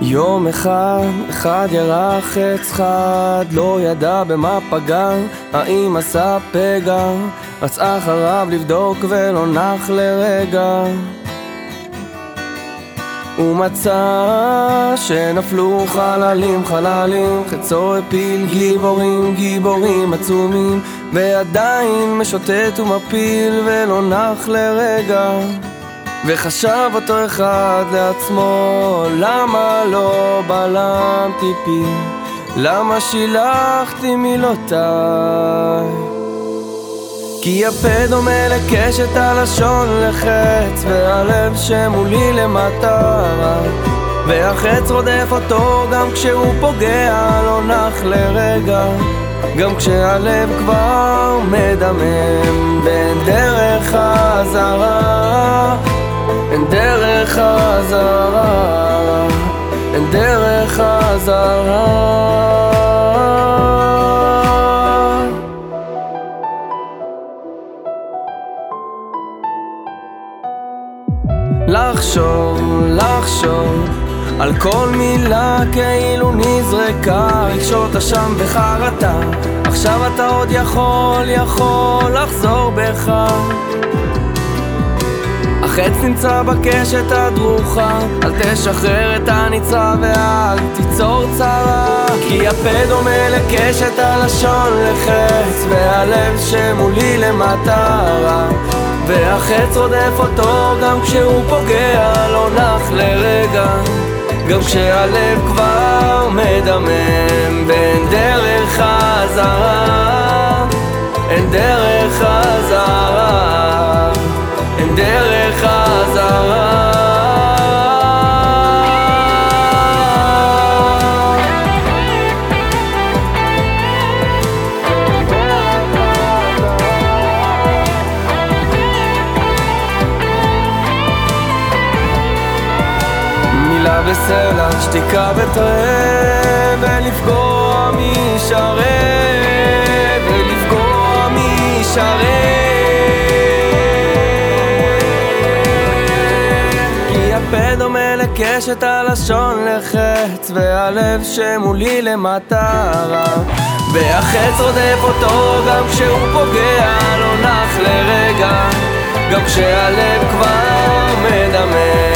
יום אחד, אחד ירח עץ חד, לא ידע במה פגע, האם עשה פגע, רצה אחריו לבדוק ולא נח לרגע. הוא מצא שנפלו חללים חללים, חצו הפיל גיבורים גיבורים עצומים, ועדיין משוטט ומפיל ולא נח לרגע. וחשב אותו אחד לעצמו, למה לא בלמתי פי? למה שילחתי מילותיי? כי הפה דומה לקשת הלשון לחץ, והלב שמולי למטרה. והחץ רודף אותו גם כשהוא פוגע, לא נח לרגע. גם כשהלב כבר מדמם בין דרך חזרה אין דרך חזרה, אין דרך חזרה. לחשוב, לחשוב על כל מילה כאילו נזרקה רגשות אשם וחרטה עכשיו אתה עוד יכול, יכול לחזור בך החץ נמצא בקשת הדרוכה. אל תשחרר את הניצה ואל תיצור צרה. כי הפה דומה לקשת הלשון לחץ והלב שמולי למטרה. והחץ רודף אותו גם כשהוא פוגע לא נח לרגע. גם כשהלב כבר מדמם בין דרך חזרה. אין דרך בסלע, שתיקה וטרם ולפגוע מי שרת ולפגוע מי שרת דומה לקשת הלשון לחץ והלב שמולי למטרה והחץ רודף אותו גם כשהוא פוגע לא נח לרגע גם כשהלב כבר מדמם